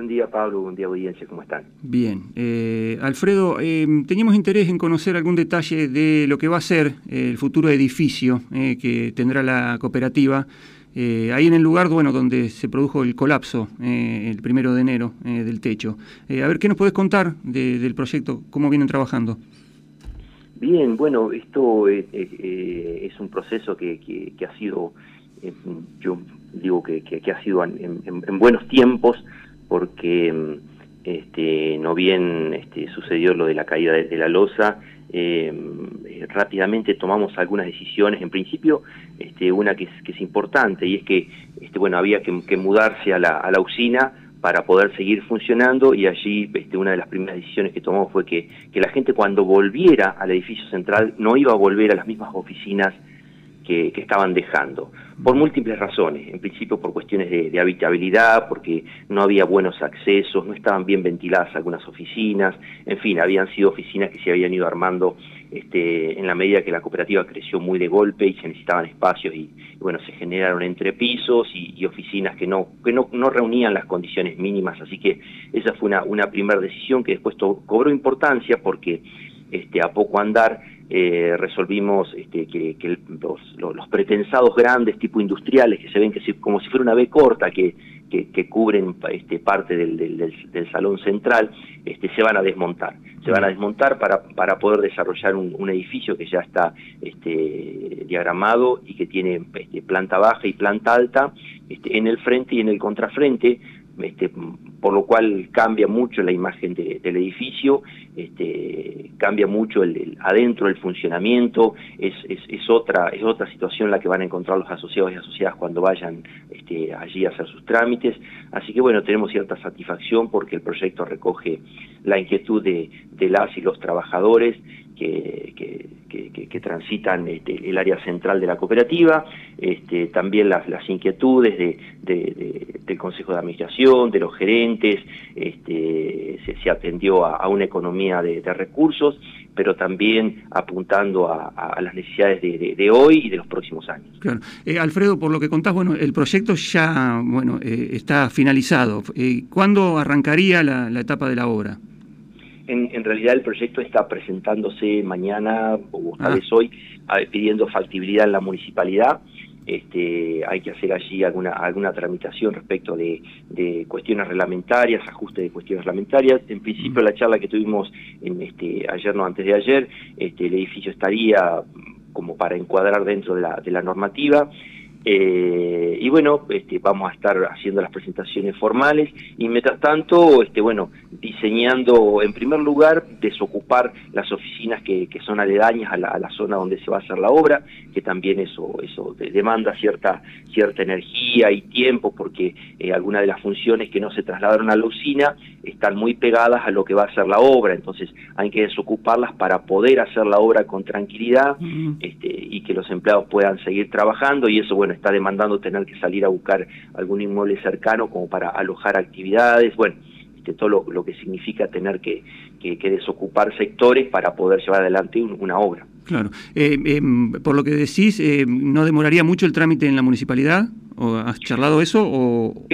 Buen día, Pablo. Buen día, audiencia. ¿Cómo están? Bien. Eh, Alfredo, eh, teníamos interés en conocer algún detalle de lo que va a ser el futuro edificio que tendrá la cooperativa. ahí en el lugar bueno, donde se produjo el colapso el primero de enero del techo. a ver, ¿qué nos podés contar del proyecto? ¿Cómo vienen trabajando? Bien, bueno, esto es un proceso que, ha sido, yo digo que, ha sido en buenos tiempos, porque mm, este, no bien este, sucedió lo de la caída de, la losa, eh, eh, rápidamente tomamos algunas decisiones, en principio este, una que es, que es importante y es que este, bueno, había que, mudarse a la, a la usina para poder seguir funcionando y allí este, una de las primeras decisiones que tomamos fue que, que la gente cuando volviera al edificio central no iba a volver a las mismas oficinas que, estaban dejando, por múltiples razones, en principio por cuestiones de, habitabilidad, porque no había buenos accesos, no estaban bien ventiladas algunas oficinas, en fin, habían sido oficinas que se habían ido armando este, en la medida que la cooperativa creció muy de golpe y se necesitaban espacios y, bueno, se generaron entrepisos y, y oficinas que no, que no, no reunían las condiciones mínimas, así que esa fue una, una primera decisión que después cobró importancia porque este, a poco andar eh, resolvimos este, que, los, pretensados grandes tipo industriales que se ven que como si fuera una B corta que, que, cubren este, parte del, del, salón central, este, se van a desmontar. Se van a desmontar para, para poder desarrollar un, edificio que ya está este, diagramado y que tiene este, planta baja y planta alta este, en el frente y en el contrafrente, este, por lo cual cambia mucho la imagen del edificio, este, cambia mucho adentro el funcionamiento, es, otra, es otra situación la que van a encontrar los asociados y asociadas cuando vayan este, allí a hacer sus trámites, así que bueno, tenemos cierta satisfacción porque el proyecto recoge la inquietud de las y los trabajadores que, transitan este, el área central de la cooperativa, este, también las, las inquietudes de, del Consejo de Administración, de los gerentes, este, se, atendió a, una economía de, recursos, pero también apuntando a, las necesidades de, hoy y de los próximos años. Claro. Eh, Alfredo, por lo que contás, bueno, el proyecto ya bueno, eh, está finalizado. Eh, ¿Cuándo arrancaría la etapa de la obra? En, realidad el proyecto está presentándose mañana o tal ah. vez hoy pidiendo factibilidad en la municipalidad. Este, hay que hacer allí alguna, alguna tramitación respecto de, cuestiones reglamentarias, ajuste de cuestiones reglamentarias. En principio, la charla que tuvimos en este, ayer, no antes de ayer, este, el edificio estaría como para encuadrar dentro de la, de la normativa. Eh, y bueno, este, vamos a estar haciendo las presentaciones formales y mientras tanto, este, bueno, diseñando en primer lugar desocupar las oficinas que, que son aledañas a la, a la, zona donde se va a hacer la obra, que también eso, eso demanda cierta, cierta energía y tiempo porque eh, algunas de las funciones que no se trasladaron a la usina están muy pegadas a lo que va a ser la obra, entonces hay que desocuparlas para poder hacer la obra con tranquilidad este, y que los empleados puedan seguir trabajando y eso, bueno, está demandando tener que salir a buscar algún inmueble cercano como para alojar actividades, bueno, este, todo lo, que significa tener que, desocupar sectores para poder llevar adelante una obra. Claro. Eh, em, por lo que decís, eh, ¿no demoraría mucho el trámite en la municipalidad? ¿O ¿Has charlado eso? O,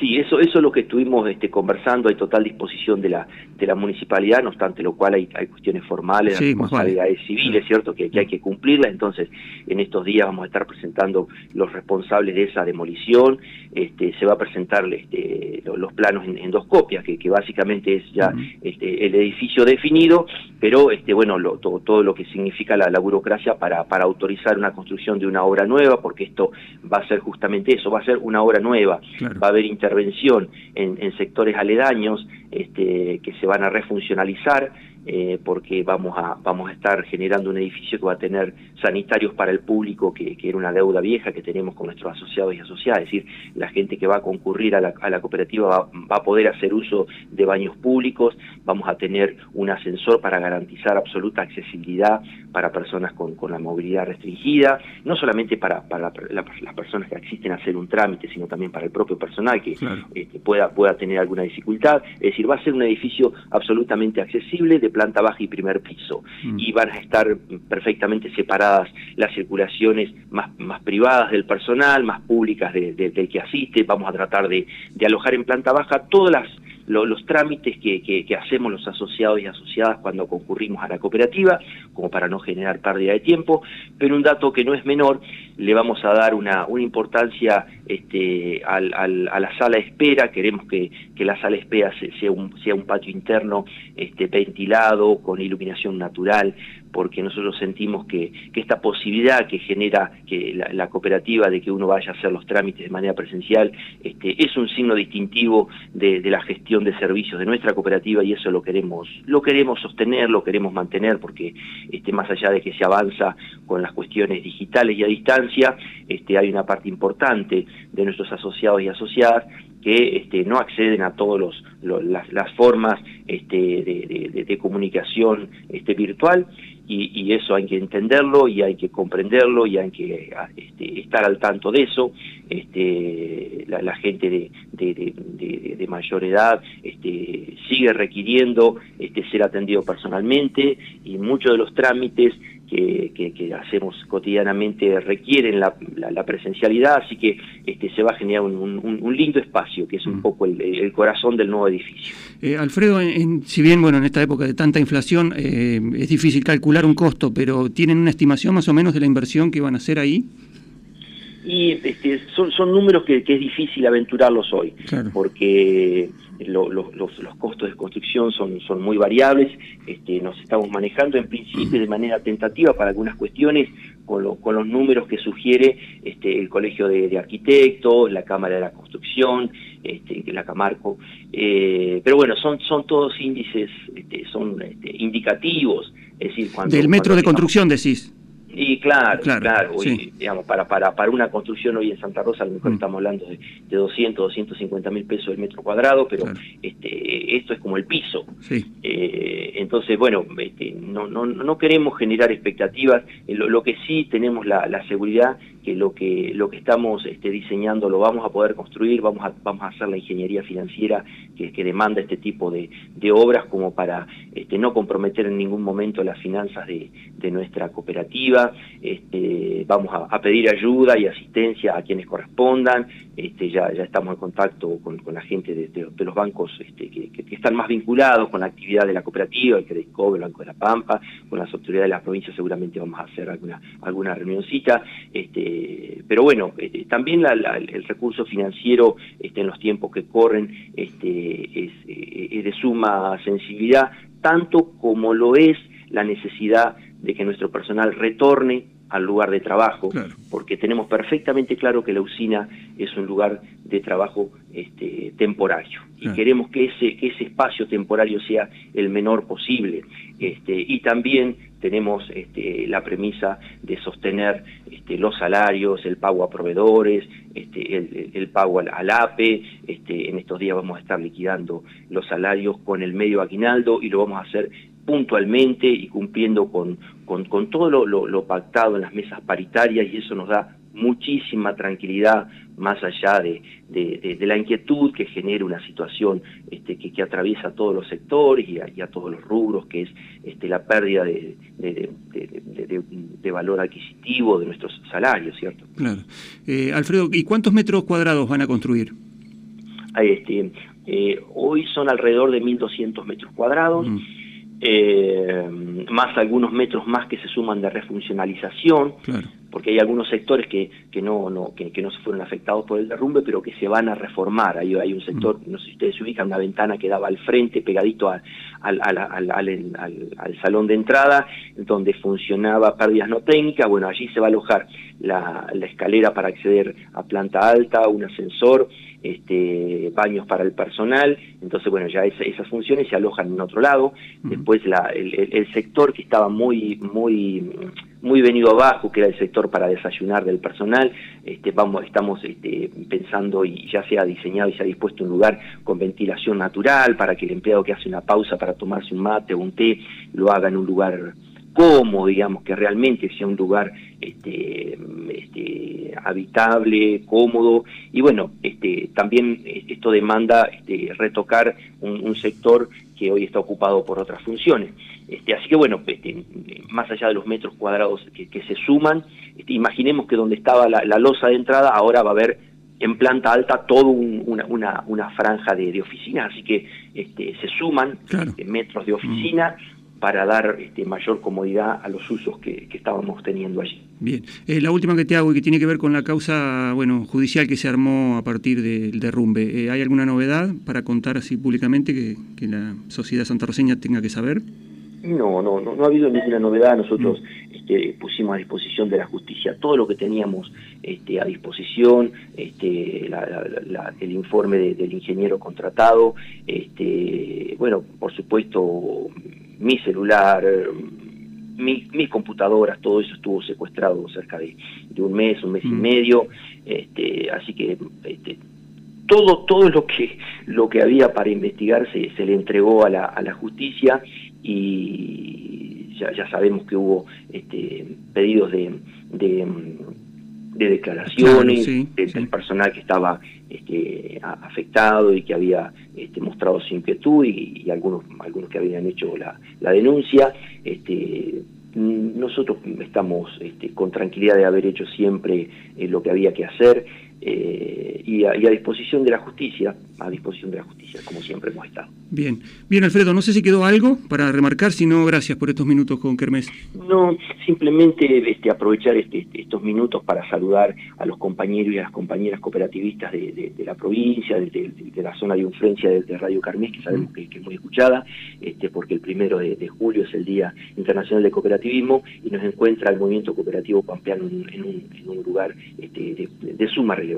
Sí, eso, eso es lo que estuvimos este, conversando, hay total disposición de la, de la municipalidad, no obstante lo cual hay, hay cuestiones formales, sí, responsabilidades civiles, ¿cierto?, que, hay que cumplirlas, entonces en estos días vamos a estar presentando los responsables de esa demolición, este, se va a presentar este, los planos en, dos copias, que, que, básicamente es ya este, el edificio definido, pero este, bueno, lo, todo, todo, lo que significa la, burocracia para, para autorizar una construcción de una obra nueva, porque esto va a ser justamente eso, va a ser una obra nueva, va a haber inter intervención en, sectores aledaños este, que se van a refuncionalizar eh, porque vamos a, vamos a estar generando un edificio que va a tener sanitarios para el público, que, era una deuda vieja que tenemos con nuestros asociados y asociadas, es decir, la gente que va a concurrir a la, a la cooperativa va, a poder hacer uso de baños públicos, vamos a tener un ascensor para garantizar absoluta accesibilidad para personas con, con la movilidad restringida, no solamente para, para las personas que asisten a hacer un trámite, sino también para el propio personal que este, pueda, pueda tener alguna dificultad, es decir, decir, va a ser un edificio absolutamente accesible de planta baja y primer piso. Mm. y van a estar perfectamente separadas las circulaciones más, más privadas del personal, más públicas del que asiste, vamos a tratar de, de alojar en planta baja todas las los trámites que, que, hacemos los asociados y asociadas cuando concurrimos a la cooperativa, como para no generar pérdida de tiempo, pero un dato que no es menor, le vamos a dar una, una importancia este, a la sala espera, queremos que, la sala espera sea un, patio interno este, ventilado, con iluminación natural, porque nosotros sentimos que, esta posibilidad que genera la, cooperativa de que uno vaya a hacer los trámites de manera presencial este, es un signo distintivo de, la gestión de servicios de nuestra cooperativa y eso lo queremos lo queremos sostener, lo queremos mantener porque más allá de que se avanza con las cuestiones digitales y a distancia, hay una parte importante de nuestros asociados y asociadas que este, no acceden a todas las, formas este, de, de, comunicación este, virtual y, eso hay que entenderlo y hay que comprenderlo y hay que este, estar al tanto de eso. Este, la, gente de, de, mayor edad este, sigue requiriendo este, ser atendido personalmente y muchos de los trámites que, hacemos cotidianamente requieren la, presencialidad, así que este, se va a generar un, lindo espacio, que es un mm. poco el, corazón del nuevo edificio. Eh, Alfredo, si bien bueno en esta época de tanta inflación eh, es difícil calcular un costo, pero ¿tienen una estimación más o menos de la inversión que van a hacer ahí? Y este, son, son números que, es difícil aventurarlos hoy, porque los, los, costos de construcción son, son muy variables, este, nos estamos manejando en principio de manera tentativa para algunas cuestiones con, con los números que sugiere este, el Colegio de, Arquitectos, la Cámara de la Construcción, este, la Camarco, eh, pero bueno, son, son todos índices, este, son este, indicativos, es decir, cuando... Del metro de construcción decís. Y claro, claro, digamos, para, para, para una construcción hoy en Santa Rosa a lo mejor mm. estamos hablando de, de 200, 250 mil pesos el metro cuadrado, pero este, esto es como el piso. Eh, entonces, bueno, este, no, no, no queremos generar expectativas, eh, lo, lo que sí tenemos la, la seguridad lo que lo que estamos este, diseñando lo vamos a poder construir, vamos a, vamos a hacer la ingeniería financiera que, que demanda este tipo de, de obras como para este, no comprometer en ningún momento las finanzas de, de nuestra cooperativa, este, vamos a, pedir ayuda y asistencia a quienes correspondan, este, ya, estamos en contacto con, la gente de, de, los bancos este, que, están más vinculados con la actividad de la cooperativa, el Credisco, el Banco de la Pampa, con las autoridades de la provincia seguramente vamos a hacer alguna, alguna reunioncita, este, pero bueno, eh, también el recurso financiero este, en los tiempos que corren este, es, eh, es, de suma sensibilidad, tanto como lo es la necesidad de que nuestro personal retorne al lugar de trabajo, porque tenemos perfectamente claro que la usina es un lugar de trabajo este, temporario. Y queremos que ese, que ese espacio temporario sea el menor posible. Este, y también tenemos este, la premisa de sostener este, los salarios, el pago a proveedores, este, el, pago al, APE, este, en estos días vamos a estar liquidando los salarios con el medio aguinaldo y lo vamos a hacer puntualmente y cumpliendo con, con, todo lo, pactado en las mesas paritarias y eso nos da muchísima tranquilidad más allá de, de, la inquietud que genera una situación este, que, que, atraviesa todos los sectores y a, todos los rubros, que es este, la pérdida de, de, valor adquisitivo de nuestros salarios, ¿cierto? Claro. Eh, Alfredo, ¿y cuántos metros cuadrados van a construir? Este, eh, hoy son alrededor de 1.200 metros cuadrados. Mm eh, más algunos metros más que se suman de refuncionalización, porque hay algunos sectores que, que, no, no, que, no se fueron afectados por el derrumbe, pero que se van a reformar. Hay, hay un sector, mm. no sé si ustedes se ubican, una ventana que daba al frente, pegadito al, al, al, al, salón de entrada, donde funcionaba pérdidas no técnicas. Bueno, allí se va a alojar la, la escalera para acceder a planta alta, un ascensor, este, baños para el personal, entonces bueno, ya esas funciones se alojan en otro lado, después la, el, sector que estaba muy, muy, muy venido abajo, que era el sector para desayunar del personal, este, vamos, estamos este, pensando y ya se ha diseñado y se ha dispuesto un lugar con ventilación natural para que el empleado que hace una pausa para tomarse un mate o un té lo haga en un lugar cómodo, digamos, que realmente sea un lugar este, este, habitable, cómodo, y bueno, este, también esto demanda este, retocar un, sector que hoy está ocupado por otras funciones. Este, así que bueno, este, más allá de los metros cuadrados que, se suman, este, imaginemos que donde estaba la, losa de entrada ahora va a haber en planta alta toda una, una, una, franja de, de oficina, así que este, se suman metros de oficina. Mm para dar este, mayor comodidad a los usos que, estábamos teniendo allí. Bien, eh, la última que te hago y que tiene que ver con la causa bueno, judicial que se armó a partir del derrumbe. Eh, ¿Hay alguna novedad para contar así públicamente que, la sociedad santarroseña tenga que saber? No, no, no, ha habido ninguna novedad. Nosotros mm. este, pusimos a disposición de la justicia todo lo que teníamos este, a disposición, este, el informe del ingeniero contratado, este, bueno, por supuesto mi celular, mis computadoras, todo eso estuvo secuestrado cerca de, un mes, un mes y mm. medio, este, así que este, todo, todo lo que lo que había para investigar se, se le entregó a la, a la justicia y ya, ya sabemos que hubo este, pedidos de, de, declaraciones del personal que estaba este, afectado y que había este, mostrado su inquietud y, algunos, algunos que habían hecho la, denuncia. Este, nosotros estamos este, con tranquilidad de haber hecho siempre eh, lo que había que hacer eh, y, a, disposición de la justicia, a disposición de la justicia, como siempre hemos estado. Bien, bien Alfredo, no sé si quedó algo para remarcar, si no, gracias por estos minutos con Kermés. No, simplemente este, aprovechar este, estos minutos para saludar a los compañeros y a las compañeras cooperativistas de, la provincia, de, la zona de influencia de, Radio Kermés, que sabemos que, es muy escuchada, este, porque el primero de, julio es el Día Internacional de Cooperativismo y nos encuentra el movimiento cooperativo pampeano en, un, lugar este, de, suma relevancia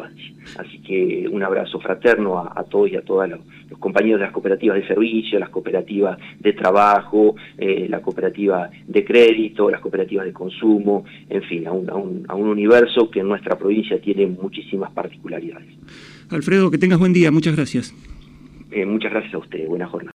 Así que un abrazo fraterno a, todos y a todas los, compañeros de las cooperativas de servicio, las cooperativas de trabajo, eh, la cooperativa de crédito, las cooperativas de consumo, en fin, a un, universo que en nuestra provincia tiene muchísimas particularidades. Alfredo, que tengas buen día, muchas gracias. Eh, muchas gracias a usted, buena jornada.